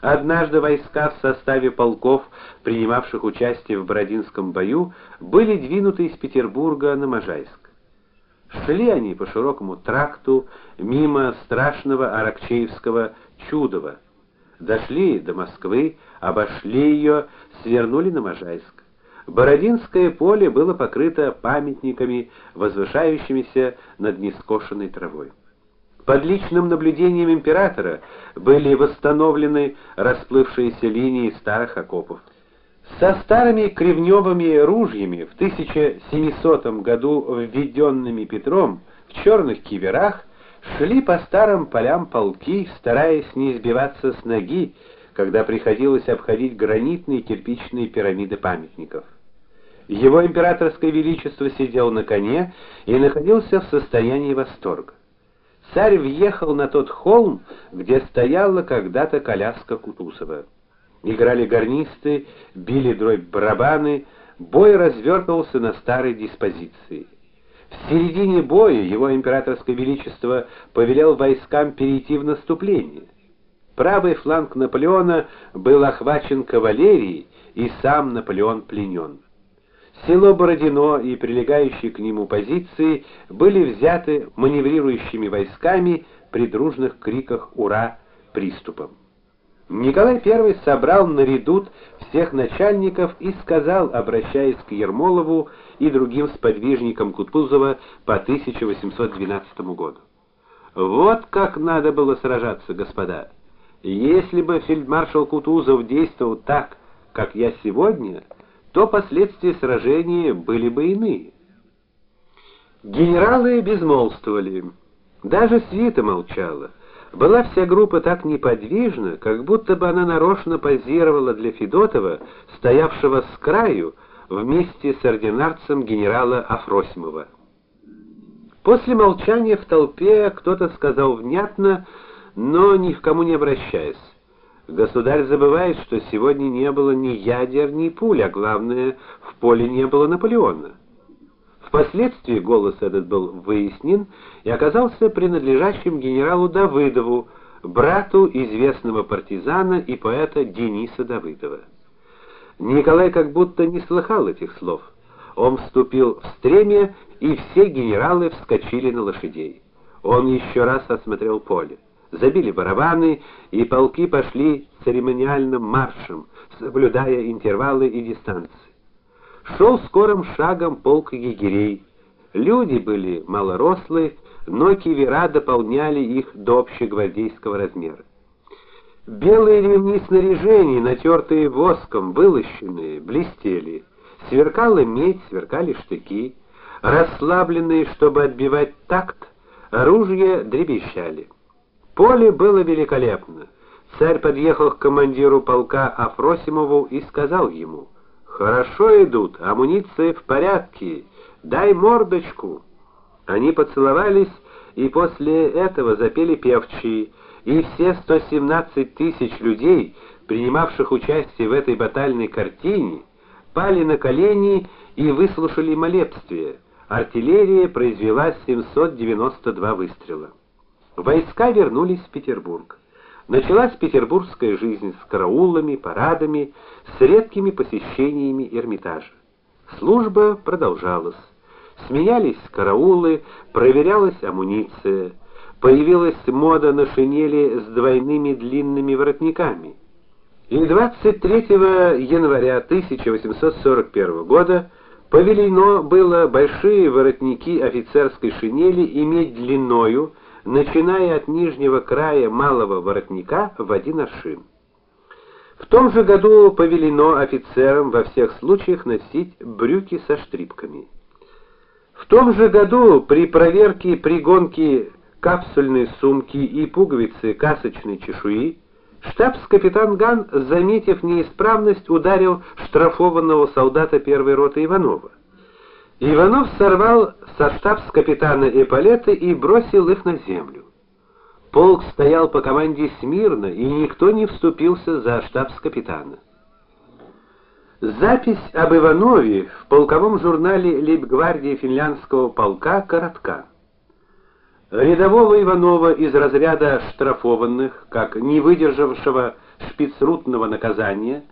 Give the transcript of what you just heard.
Однажды войска в составе полков, принимавших участие в Бородинском бою, были двинуты из Петербурга на Можайск. Шли они по широкому тракту мимо страшного Аракчеевского Чудова. Дошли до Москвы, обошли ее, свернули на Можайск. Бородинское поле было покрыто памятниками, возвышающимися над нескошенной травой. Под личным наблюдением императора были восстановлены расплывшиеся линии старых окопов. Со старыми кривневыми ружьями в 1700 году введенными Петром в черных киверах шли по старым полям полки, стараясь не сбиваться с ноги, когда приходилось обходить гранитные кирпичные пирамиды памятников. Его императорское величество сидел на коне и находился в состоянии восторга. Царь въехал на тот холм, где стояла когда-то коляска Кутузова. Играли гарнисты, били дробь барабаны, бой развертывался на старой диспозиции. В середине боя его императорское величество повелел войскам перейти в наступление. Правый фланг Наполеона был охвачен кавалерией, и сам Наполеон пленен. Село Бородино и прилегающие к нему позиции были взяты маневрирующими войсками при дружных криках ура приступом. Николай I собрал на редут всех начальников и сказал, обращаясь к Ермолову и другим сподвижникам Кутузова по 1812 году: "Вот как надо было сражаться, господа. Если бы фельдмаршал Кутузов действовал так, как я сегодня, то последствия сражения были бы иные". Генералы безмолвствовали. Даже свита молчала. Была вся группа так неподвижна, как будто бы она нарочно позировала для Федотова, стоявшего с краю вместе с ординарцем генерала Афросимова. После молчания в толпе кто-то сказал внятно, но ни к кому не обращаясь: "Государь забывает, что сегодня не было ни ядер, ни пуль, а главное, в поле не было Наполеона". Впоследствии голос этот был выяснен и оказался принадлежащим генералу Давыдову, брату известного партизана и поэта Дениса Давыдова. Николай как будто не слыхал этих слов. Он вступил в стремя, и все генералы вскочили на лошадей. Он еще раз осмотрел поле. Забили барабаны, и полки пошли церемониальным маршем, соблюдая интервалы и дистанции. Шел скорым шагом полк егерей. Люди были малорослые, но кивера дополняли их до общегвардейского размера. Белые ремни снаряжений, натертые воском, вылощенные, блестели. Сверкала медь, сверкали штыки. Расслабленные, чтобы отбивать такт, оружие дребезжали. Поле было великолепно. Царь подъехал к командиру полка Афросимову и сказал ему: Хорошо идут, амуниция в порядке. Дай мордочку. Они поцеловались и после этого запели певчие, и все 117 тысяч людей, принимавших участие в этой батальной картине, пали на колени и выслушали молебствие. Артиллерия произвела 792 выстрела. Войска вернулись в Петербург. Началась петербургская жизнь с караулами, парадами, с редкими посещениями Эрмитажа. Служба продолжалась. Сменялись караулы, проверялась амуниция, появилась мода на шинели с двойными длинными воротниками. И 23 января 1841 года повелено было большие воротники офицерской шинели иметь длиною начиная от нижнего края малого воротника в один аршин. В том же году повелено офицерам во всех случаях носить брюки со штрипками. В том же году при проверке пригонки капсульной сумки и пуговицы касочной чешуи штабс-капитан Ган, заметив неисправность, ударил штрафованного солдата первой роты Иванова. Иванов сорвал со штабс-капитана эполеты и бросил их на землю. Полк стоял по команде смирно, и никто не вступился за штабс-капитана. Запись об Иванове в полковом журнале Лейбгвардии финляндского полка коротка. Рядового Иванова из разряда штрафованных, как не выдержавшего шпицрутного наказания